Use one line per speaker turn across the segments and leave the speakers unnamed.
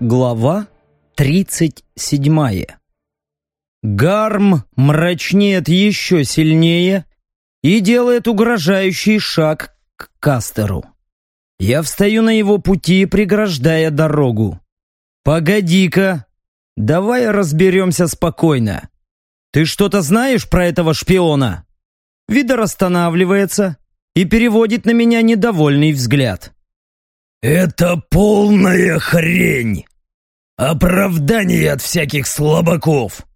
Глава 37 Гарм мрачнеет еще сильнее и делает угрожающий шаг к Кастеру. Я встаю на его пути, преграждая дорогу. «Погоди-ка! Давай разберемся спокойно. Ты что-то знаешь про этого шпиона?» Видор останавливается и переводит на меня недовольный взгляд.
«Это полная хрень! Оправдание от всяких слабаков!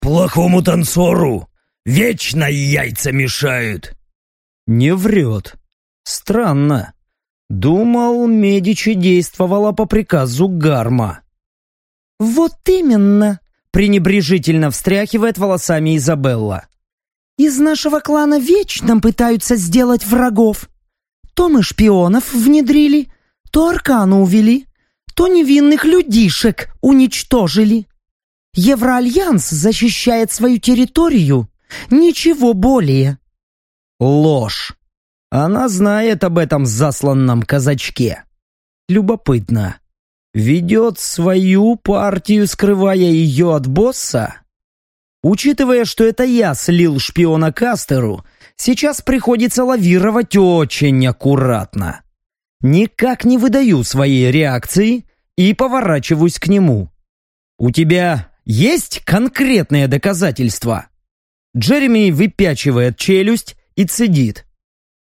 Плохому танцору вечно яйца мешают!»
Не врет. Странно. Думал, Медичи действовала по приказу Гарма. «Вот именно!» — пренебрежительно встряхивает волосами Изабелла. «Из нашего клана вечно пытаются сделать врагов. То мы шпионов внедрили, то Аркану увели, то невинных людишек уничтожили. Евроальянс защищает свою территорию, ничего более. Ложь. Она знает об этом засланном казачке. Любопытно. Ведет свою партию, скрывая ее от босса? Учитывая, что это я слил шпиона Кастеру, сейчас приходится лавировать очень аккуратно никак не выдаю своей реакции и поворачиваюсь к нему. «У тебя есть конкретные доказательства?» Джереми выпячивает челюсть и цедит.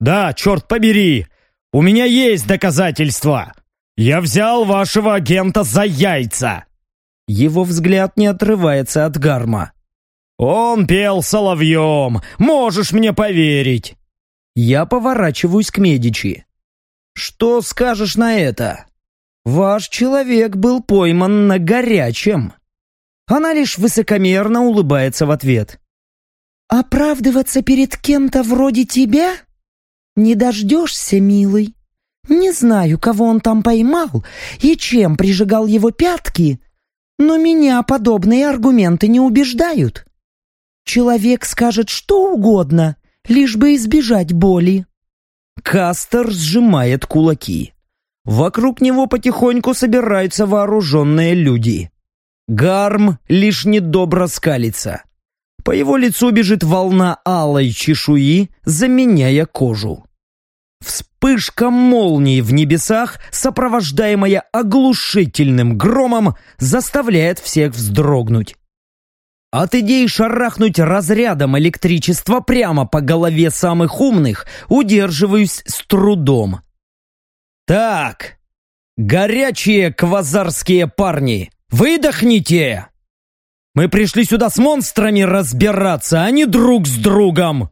«Да, черт побери! У меня есть доказательства! Я взял вашего агента за яйца!»
Его взгляд не отрывается от гарма.
«Он пел соловьем! Можешь мне поверить!»
Я поворачиваюсь к Медичи. Что скажешь на это? Ваш человек был пойман на горячем. Она лишь высокомерно улыбается в ответ. «Оправдываться перед кем-то вроде тебя? Не дождешься, милый. Не знаю, кого он там поймал и чем прижигал его пятки, но меня подобные аргументы не убеждают. Человек скажет что угодно, лишь бы избежать боли. Кастер сжимает кулаки. Вокруг него потихоньку собираются вооруженные люди. Гарм лишь недобро скалится. По его лицу бежит волна алой чешуи, заменяя кожу. Вспышка молнии в небесах, сопровождаемая оглушительным громом, заставляет всех вздрогнуть. От идеи шарахнуть разрядом электричества прямо по голове самых умных удерживаюсь с трудом. Так, горячие квазарские парни, выдохните! Мы пришли сюда с монстрами разбираться, а не друг с другом.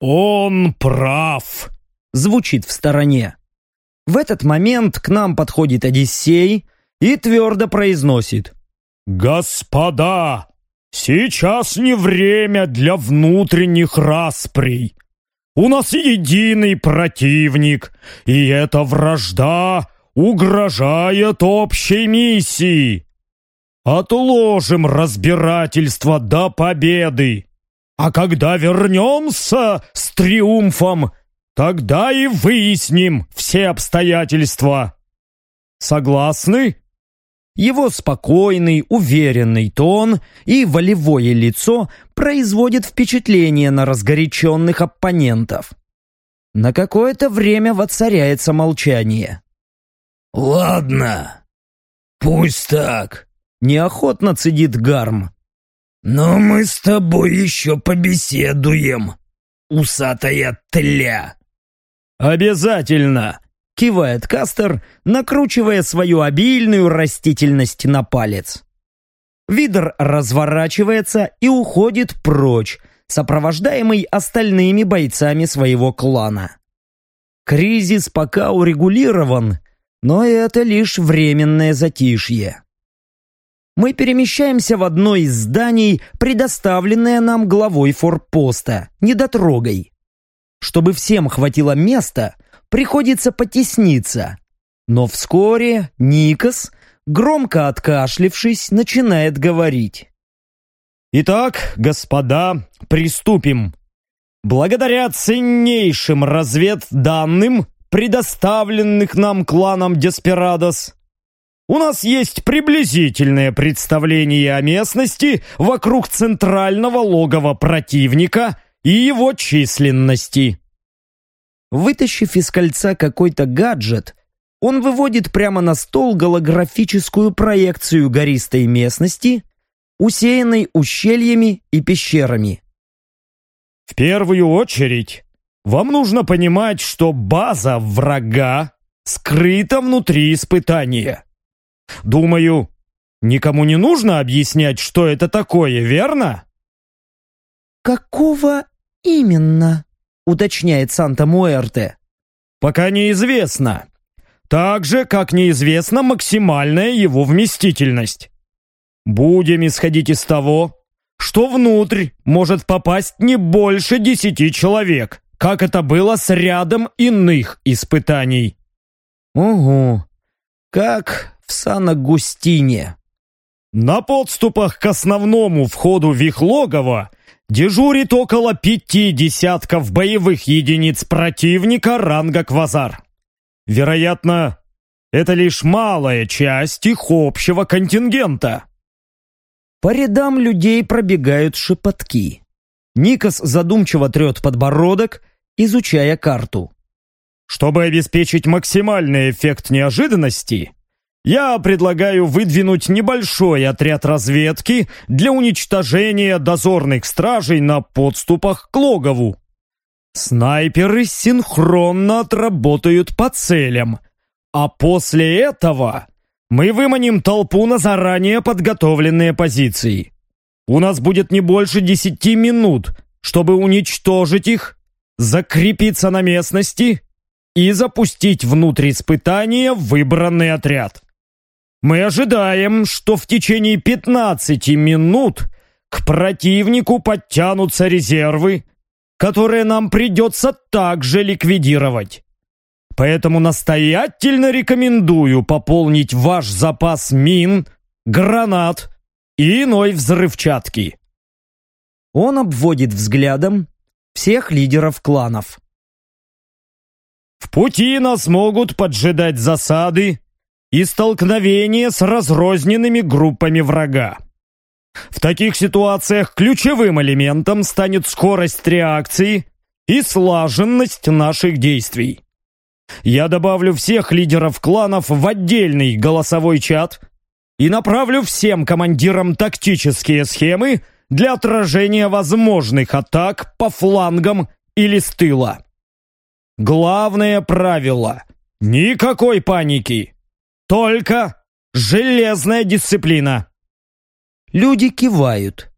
Он прав,
звучит в стороне. В этот момент к нам подходит Одиссей и твердо произносит.
«Господа, Сейчас не время для внутренних расприй. У нас единый противник, и эта вражда угрожает общей миссии. Отложим разбирательство до победы. А когда вернемся с триумфом, тогда и выясним все обстоятельства. Согласны?
Его спокойный, уверенный тон и волевое лицо производят впечатление на разгоряченных оппонентов. На какое-то время воцаряется молчание.
«Ладно, пусть так», — неохотно цедит Гарм. «Но мы с тобой еще побеседуем, усатая тля». «Обязательно!»
Кивает Кастер, накручивая свою обильную растительность на палец. Видер разворачивается и уходит прочь, сопровождаемый остальными бойцами своего клана. Кризис пока урегулирован, но это лишь временное затишье. Мы перемещаемся в одно из зданий, предоставленное нам главой форпоста, недотрогой. Чтобы всем хватило места, приходится потесниться. Но вскоре Никос, громко откашлившись, начинает говорить.
«Итак, господа, приступим. Благодаря ценнейшим разведданным, предоставленных нам кланом Деспирадос, у нас есть приблизительное представление о местности вокруг центрального логова противника и его численности.
Вытащив из кольца какой-то гаджет, он выводит прямо на стол голографическую проекцию гористой местности, усеянной ущельями и пещерами.
В первую очередь, вам нужно понимать, что база врага скрыта внутри испытания. Думаю, никому не нужно объяснять, что это такое, верно?
«Какого именно?» — уточняет Санта-Муэрте.
«Пока неизвестно. Так же, как неизвестна максимальная его вместительность. Будем исходить из того, что внутрь может попасть не больше десяти человек, как это было с рядом иных испытаний.
Угу. Как в Сан-Агустине.
На подступах к основному входу в их логово дежурит около пяти десятков боевых единиц противника ранга Квазар. Вероятно, это лишь малая часть их общего контингента.
По рядам людей пробегают шепотки. Никос задумчиво трет подбородок, изучая карту.
Чтобы обеспечить максимальный эффект неожиданности, я предлагаю выдвинуть небольшой отряд разведки для уничтожения дозорных стражей на подступах к логову. Снайперы синхронно отработают по целям, а после этого мы выманим толпу на заранее подготовленные позиции. У нас будет не больше десяти минут, чтобы уничтожить их, закрепиться на местности и запустить внутрь испытания выбранный отряд. Мы ожидаем, что в течение 15 минут к противнику подтянутся резервы, которые нам придется также ликвидировать. Поэтому настоятельно рекомендую пополнить ваш запас мин, гранат и иной взрывчатки.
Он обводит взглядом всех лидеров кланов.
В пути нас могут поджидать засады и столкновения с разрозненными группами врага. В таких ситуациях ключевым элементом станет скорость реакции и слаженность наших действий. Я добавлю всех лидеров кланов в отдельный голосовой чат и направлю всем командирам тактические схемы для отражения возможных атак по флангам или с тыла. Главное правило – никакой паники, только железная дисциплина.
Люди кивают.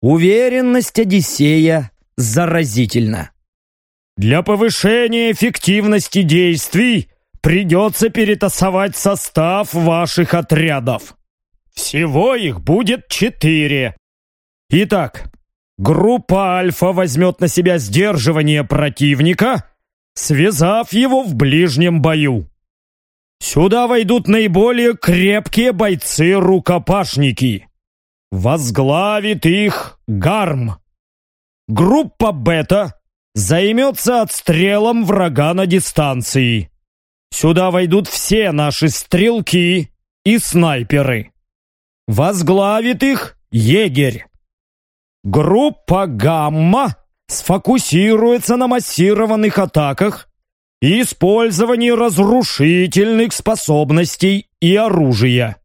Уверенность Одиссея заразительна.
Для повышения эффективности действий придется перетасовать состав ваших отрядов. Всего их будет четыре. Итак, группа Альфа возьмет на себя сдерживание противника, связав его в ближнем бою. Сюда войдут наиболее крепкие бойцы-рукопашники. Возглавит их Гарм. Группа Бета займется отстрелом врага на дистанции. Сюда войдут все наши стрелки и снайперы. Возглавит их егерь. Группа Гамма сфокусируется на массированных атаках и разрушительных способностей и оружия.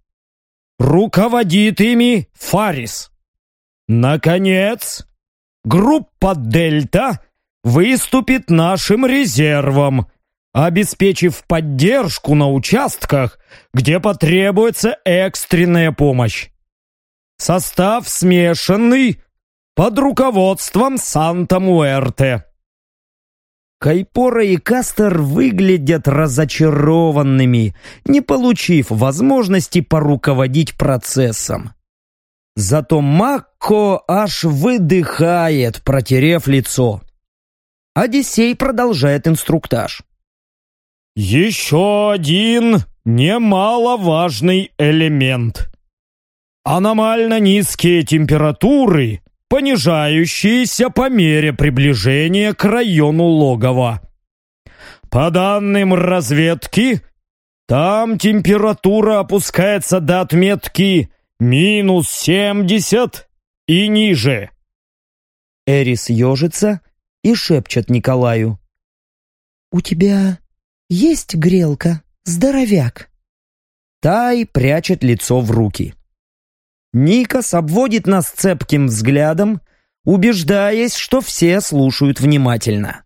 Руководит ими Фарис. Наконец, группа Дельта выступит нашим резервом, обеспечив поддержку на участках, где потребуется экстренная помощь. Состав смешанный под руководством Санта-Муэрте.
Кайпора и Кастер выглядят разочарованными, не получив возможности поруководить процессом. Зато Макко аж выдыхает, протерев лицо. Одиссей продолжает инструктаж.
Еще один немаловажный элемент. Аномально низкие температуры понижающиеся по мере приближения к району логова. По данным разведки, Там температура опускается до отметки минус семьдесят и ниже.
Эрис ежится и шепчет Николаю. «У тебя есть грелка, здоровяк?» Тай прячет лицо в руки. Никас обводит нас цепким взглядом, убеждаясь, что все слушают внимательно.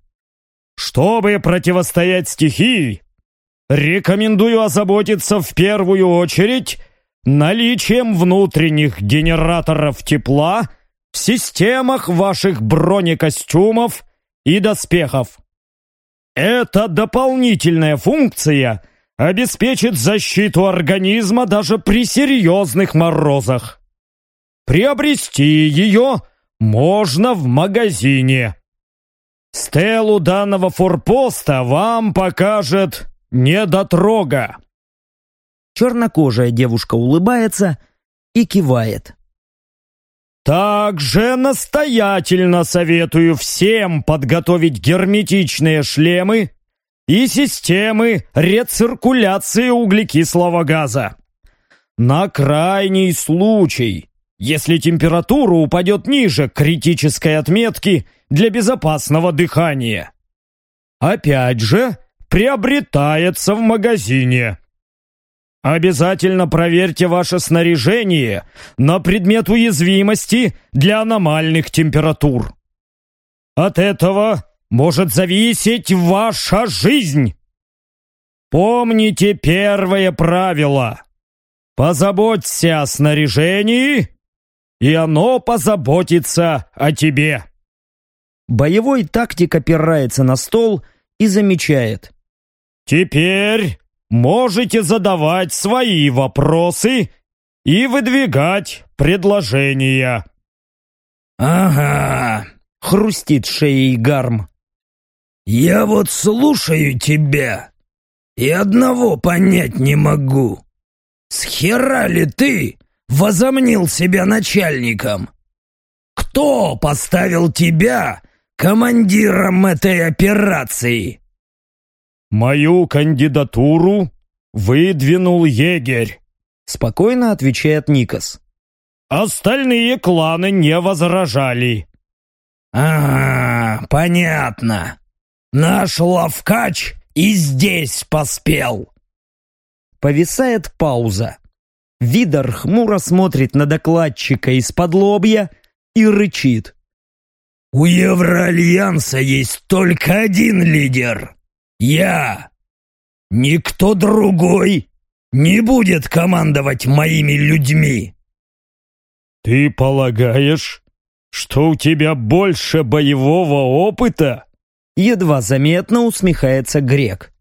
«Чтобы противостоять стихии, рекомендую озаботиться в первую очередь наличием внутренних генераторов тепла в системах ваших бронекостюмов и доспехов. Эта дополнительная функция обеспечит защиту организма даже при серьезных морозах. Приобрести ее можно в магазине. Стелу данного форпоста вам покажет недотрога.
Чернокожая девушка улыбается и кивает.
Также настоятельно советую всем подготовить герметичные шлемы и системы рециркуляции углекислого газа. На крайний случай, если температура упадет ниже критической отметки для безопасного дыхания. Опять же, приобретается в магазине. Обязательно проверьте ваше снаряжение на предмет уязвимости для аномальных температур. От этого может зависеть ваша жизнь. Помните первое правило. Позаботься о снаряжении, и оно позаботится о тебе.
Боевой тактик опирается на стол и замечает.
Теперь можете задавать свои вопросы и выдвигать предложения.
«Ага», — хрустит шеей Гарм. «Я вот слушаю тебя и одного понять не могу. С хера ли ты возомнил себя начальником? Кто поставил тебя командиром этой операции?»
«Мою кандидатуру выдвинул егерь», —
спокойно отвечает Никас.
«Остальные кланы не возражали».
«А, понятно. Наш лавкач и здесь поспел». Повисает пауза. Видар хмуро смотрит на докладчика из-под лобья и рычит. «У Евроальянса есть только один лидер я, никто другой, не будет командовать моими людьми.
Ты полагаешь, что у тебя больше боевого опыта?
Едва заметно усмехается грек.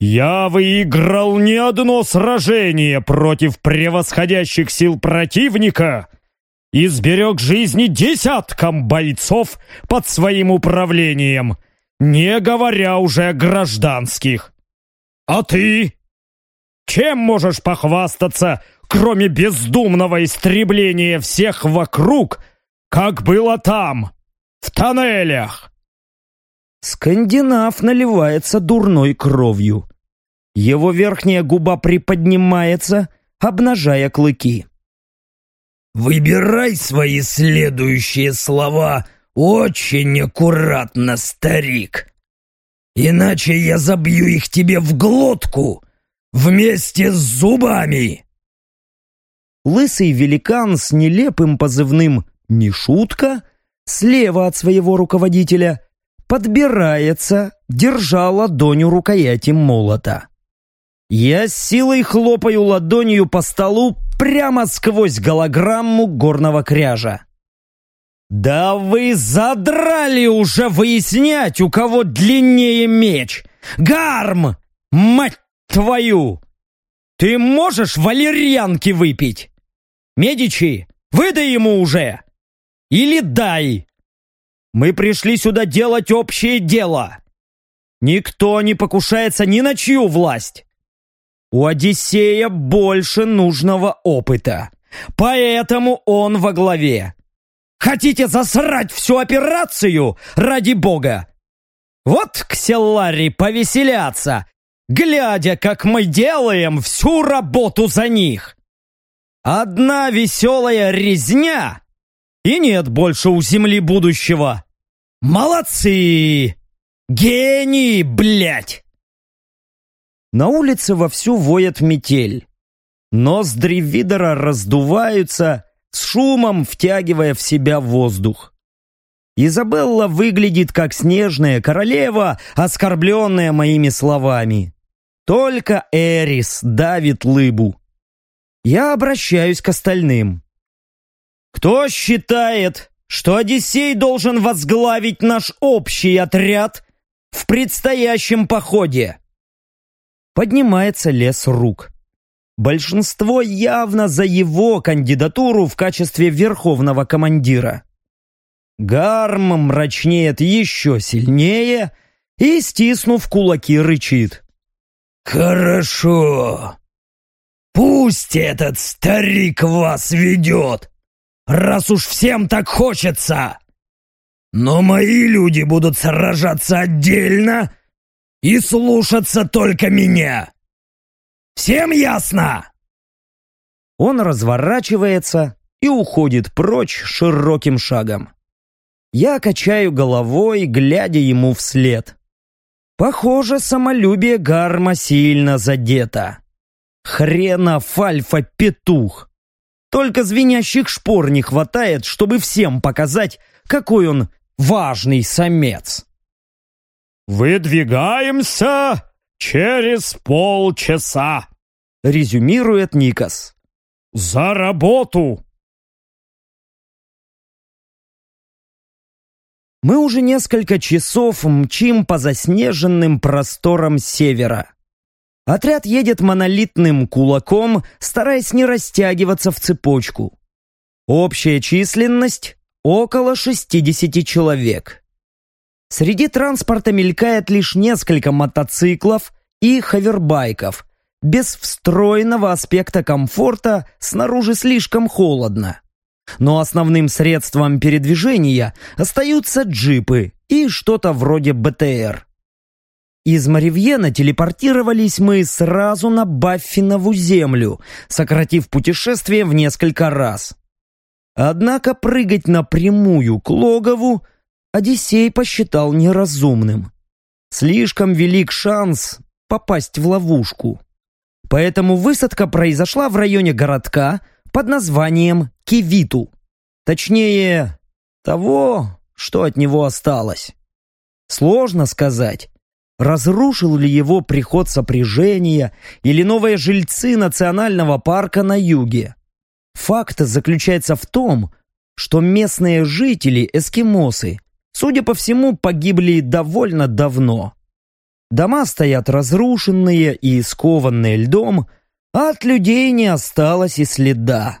Я выиграл не одно сражение против превосходящих сил противника и сберег жизни десяткам бойцов под своим управлением — не говоря уже о гражданских. А ты? Чем можешь похвастаться, кроме бездумного истребления всех вокруг, как было там, в тоннелях?
Скандинав наливается дурной кровью. Его верхняя губа приподнимается, обнажая клыки. «Выбирай свои следующие слова «Очень аккуратно, старик! Иначе я забью их тебе в глотку вместе с зубами!» Лысый великан с нелепым позывным «Не шутка» слева от своего руководителя подбирается, держа ладонью рукояти молота. Я с силой хлопаю ладонью по столу прямо сквозь голограмму горного кряжа. «Да вы задрали уже выяснять, у кого длиннее меч! Гарм! Мать твою! Ты можешь валерьянки выпить? Медичи, выдай ему уже! Или дай! Мы пришли сюда делать общее дело! Никто не покушается ни на чью власть! У Одиссея больше нужного опыта, поэтому он во главе!» Хотите засрать всю операцию? Ради бога! Вот кселлари повеселятся, глядя, как мы делаем всю работу за них. Одна веселая резня, и нет больше у Земли будущего. Молодцы! Гении, блядь! На улице вовсю воет метель. Ноздри Видера раздуваются, с шумом втягивая в себя воздух. Изабелла выглядит как снежная королева, оскорбленная моими словами. Только Эрис давит лыбу. Я обращаюсь к остальным. Кто считает, что Одиссей должен возглавить наш общий отряд в предстоящем походе? Поднимается лес рук. Большинство явно за его кандидатуру в качестве верховного командира. Гарм мрачнеет еще сильнее и, стиснув кулаки, рычит. «Хорошо. Пусть этот старик вас ведет, раз уж всем так хочется. Но мои люди будут сражаться отдельно и слушаться только меня. Всем ясно?» Он разворачивается и уходит прочь широким шагом. Я качаю головой, глядя ему вслед. Похоже, самолюбие Гарма сильно задето. Хренов альфа-петух. Только звенящих шпор не хватает, чтобы всем показать, какой он важный самец.
«Выдвигаемся через полчаса», —
резюмирует Никас.
«За работу!»
Мы уже несколько часов мчим по заснеженным просторам севера. Отряд едет монолитным кулаком, стараясь не растягиваться в цепочку. Общая численность – около 60 человек. Среди транспорта мелькает лишь несколько мотоциклов и хавербайков. Без встроенного аспекта комфорта снаружи слишком холодно. Но основным средством передвижения остаются джипы и что-то вроде БТР. Из Маривьена телепортировались мы сразу на Баффинову землю, сократив путешествие в несколько раз. Однако прыгать напрямую к логову Одиссей посчитал неразумным. Слишком велик шанс попасть в ловушку. Поэтому высадка произошла в районе городка под названием Кивиту. Точнее, того, что от него осталось. Сложно сказать, разрушил ли его приход сопряжения или новые жильцы национального парка на юге. Факт заключается в том, что местные жители, эскимосы, судя по всему, погибли довольно давно. Дома стоят разрушенные и скованные льдом, а от людей не осталось и следа.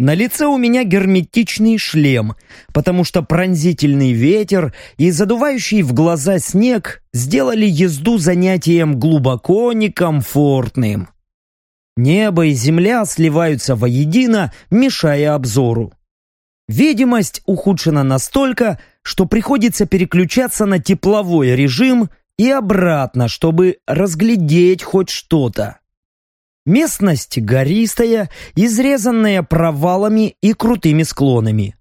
На лице у меня герметичный шлем, потому что пронзительный ветер и задувающий в глаза снег сделали езду занятием глубоко некомфортным. Небо и земля сливаются воедино, мешая обзору. Видимость ухудшена настолько, что приходится переключаться на тепловой режим и обратно, чтобы разглядеть хоть что-то. Местность гористая, изрезанная провалами и крутыми склонами.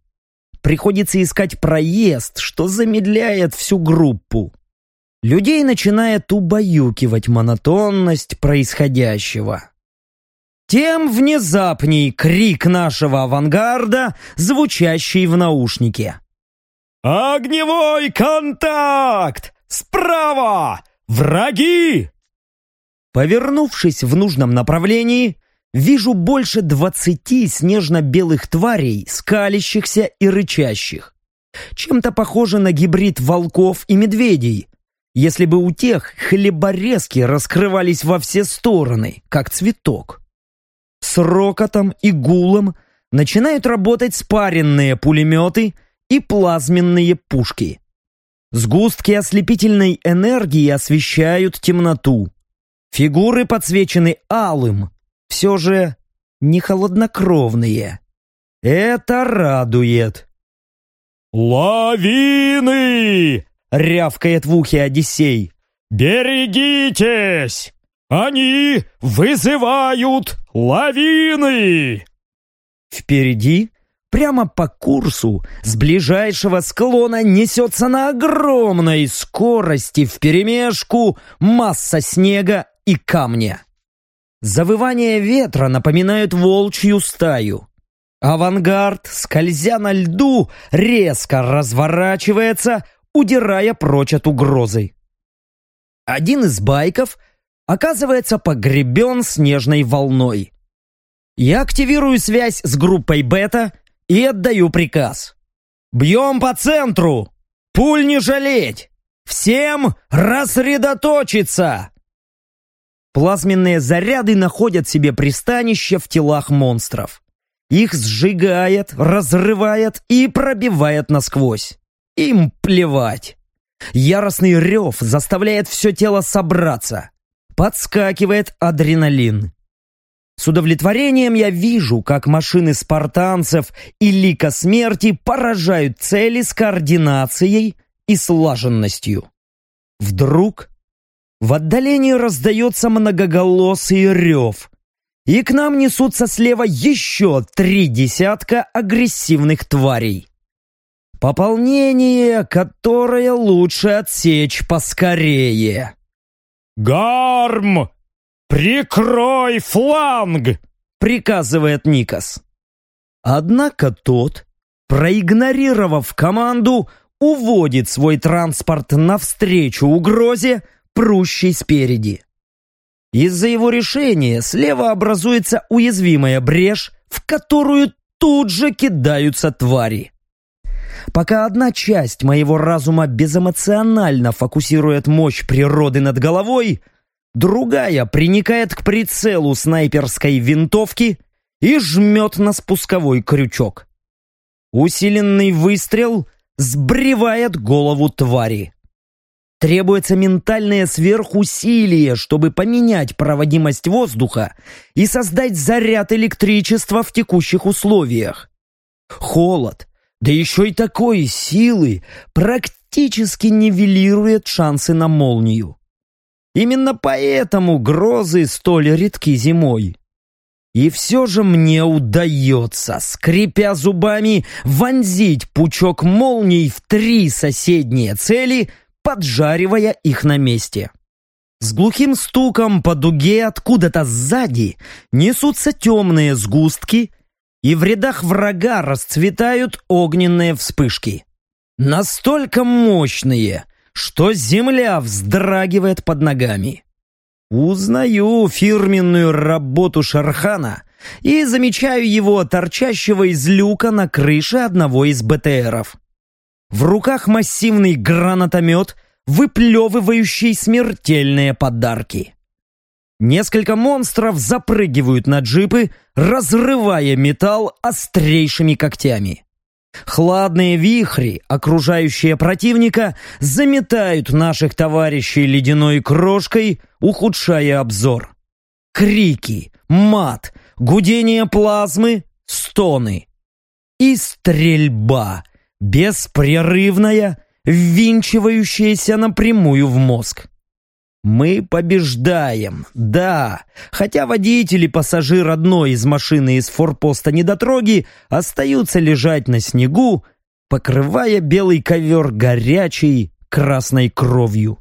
Приходится искать проезд, что замедляет всю группу. Людей начинает убаюкивать монотонность происходящего. Тем внезапней крик нашего авангарда, звучащий в наушнике.
«Огневой контакт! Справа! Враги!»
Повернувшись в нужном направлении, вижу больше двадцати снежно-белых тварей, скалящихся и рычащих. Чем-то похоже на гибрид волков и медведей, если бы у тех хлеборезки раскрывались во все стороны, как цветок. С рокотом и гулом начинают работать спаренные пулеметы и плазменные пушки. Сгустки ослепительной энергии освещают темноту. Фигуры подсвечены алым, все же не холоднокровные. Это радует.
«Лавины!»
— рявкает в ухе Одиссей.
«Берегитесь! Они вызывают лавины!»
Впереди, прямо по курсу, с ближайшего склона несется на огромной скорости вперемешку масса снега и камня. Завывание ветра напоминают волчью стаю. Авангард, скользя на льду, резко разворачивается, удирая прочь от угрозы. Один из байков оказывается погребен снежной волной. Я активирую связь с группой Бета и отдаю приказ. «Бьем по центру! Пуль не жалеть! Всем рассредоточиться!» Плазменные заряды находят себе пристанище в телах монстров. Их сжигает, разрывает и пробивает насквозь. Им плевать. Яростный рев заставляет все тело собраться. Подскакивает адреналин. С удовлетворением я вижу, как машины спартанцев и лика смерти поражают цели с координацией и слаженностью. Вдруг в отдалении раздается многоголосый рев, и к нам несутся слева еще три десятка агрессивных тварей. Пополнение, которое лучше отсечь поскорее.
«Гарм! Прикрой фланг!» — приказывает Никас.
Однако тот, проигнорировав команду, уводит свой транспорт навстречу угрозе, прущей спереди. Из-за его решения слева образуется уязвимая брешь, в которую тут же кидаются твари. Пока одна часть моего разума безэмоционально фокусирует мощь природы над головой, другая приникает к прицелу снайперской винтовки и жмет на спусковой крючок. Усиленный выстрел сбривает голову твари. Требуется ментальное сверхусилие, чтобы поменять проводимость воздуха и создать заряд электричества в текущих условиях. Холод, да еще и такой силы, практически нивелирует шансы на молнию. Именно поэтому грозы столь редки зимой. И все же мне удается, скрипя зубами, вонзить пучок молний в три соседние цели – поджаривая их на месте. С глухим стуком по дуге откуда-то сзади несутся темные сгустки, и в рядах врага расцветают огненные вспышки. Настолько мощные, что земля вздрагивает под ногами. Узнаю фирменную работу Шархана и замечаю его торчащего из люка на крыше одного из БТРов. В руках массивный гранатомет, выплевывающий смертельные подарки. Несколько монстров запрыгивают на джипы, разрывая металл острейшими когтями. Хладные вихри, окружающие противника, заметают наших товарищей ледяной крошкой, ухудшая обзор. Крики, мат, гудение плазмы, стоны. И стрельба, Беспрерывная, ввинчивающаяся напрямую в мозг. Мы побеждаем, да, хотя водитель и пассажир одной из машины из форпоста недотроги остаются лежать на снегу, покрывая белый ковер горячей красной кровью.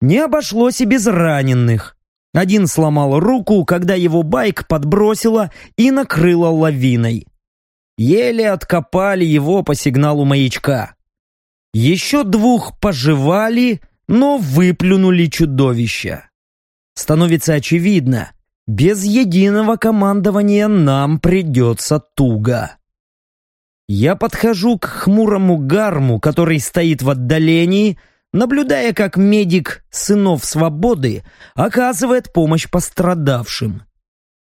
Не обошлось и без раненых. Один сломал руку, когда его байк подбросило и накрыло лавиной еле откопали его по сигналу маячка. Еще двух пожевали, но выплюнули чудовища. Становится очевидно, без единого командования нам придется туго. Я подхожу к хмурому гарму, который стоит в отдалении, наблюдая, как медик сынов свободы оказывает помощь пострадавшим.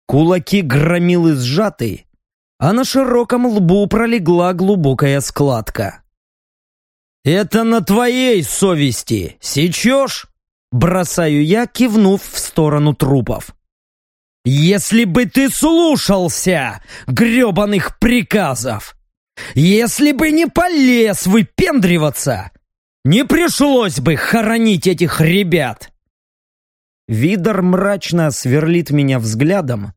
Кулаки громилы сжаты, а на широком лбу пролегла глубокая складка. «Это на твоей совести! Сечешь?» Бросаю я, кивнув в сторону трупов. «Если бы ты слушался гребаных приказов! Если бы не полез выпендриваться! не пришлось бы хоронить этих ребят. Видор мрачно сверлит меня взглядом,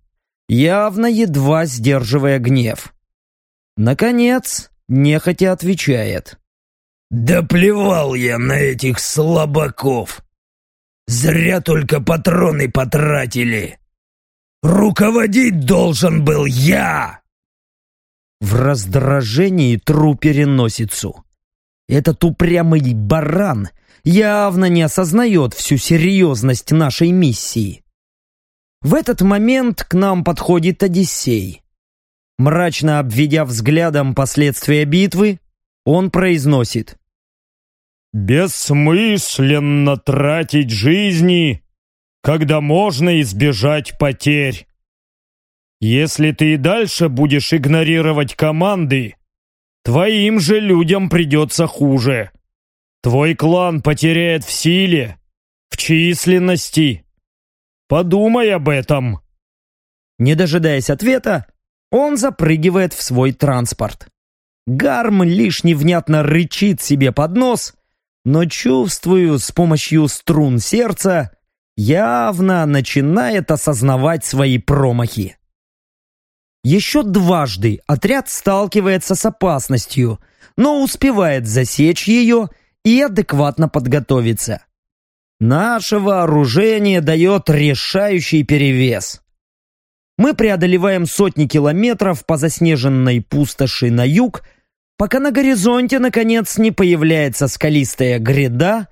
явно едва сдерживая гнев. Наконец, нехотя отвечает.
«Да плевал я на этих слабаков! Зря только патроны потратили! Руководить должен был я!»
В раздражении тру переносицу. Этот упрямый баран явно не осознает всю серьезность нашей миссии. В этот момент к нам подходит Одиссей. Мрачно обведя взглядом последствия битвы, он произносит.
«Бессмысленно тратить жизни, когда можно избежать потерь. Если ты и дальше будешь игнорировать команды, твоим же людям придется хуже. Твой клан потеряет в силе, в численности. Подумай об этом».
Не дожидаясь ответа, он запрыгивает в свой транспорт. Гарм лишь невнятно рычит себе под нос, но чувствую с помощью струн сердца, явно начинает осознавать свои промахи. Еще дважды отряд сталкивается с опасностью, но успевает засечь ее и адекватно подготовиться. Наше вооружение дает решающий перевес. Мы преодолеваем сотни километров по заснеженной пустоши на юг, пока на горизонте, наконец, не появляется скалистая гряда,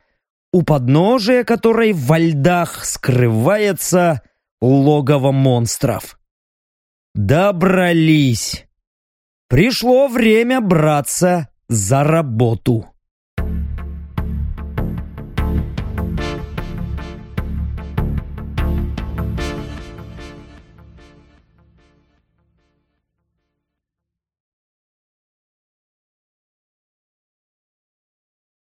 у подножия которой во льдах скрывается логово монстров. Добрались. Пришло время браться за работу.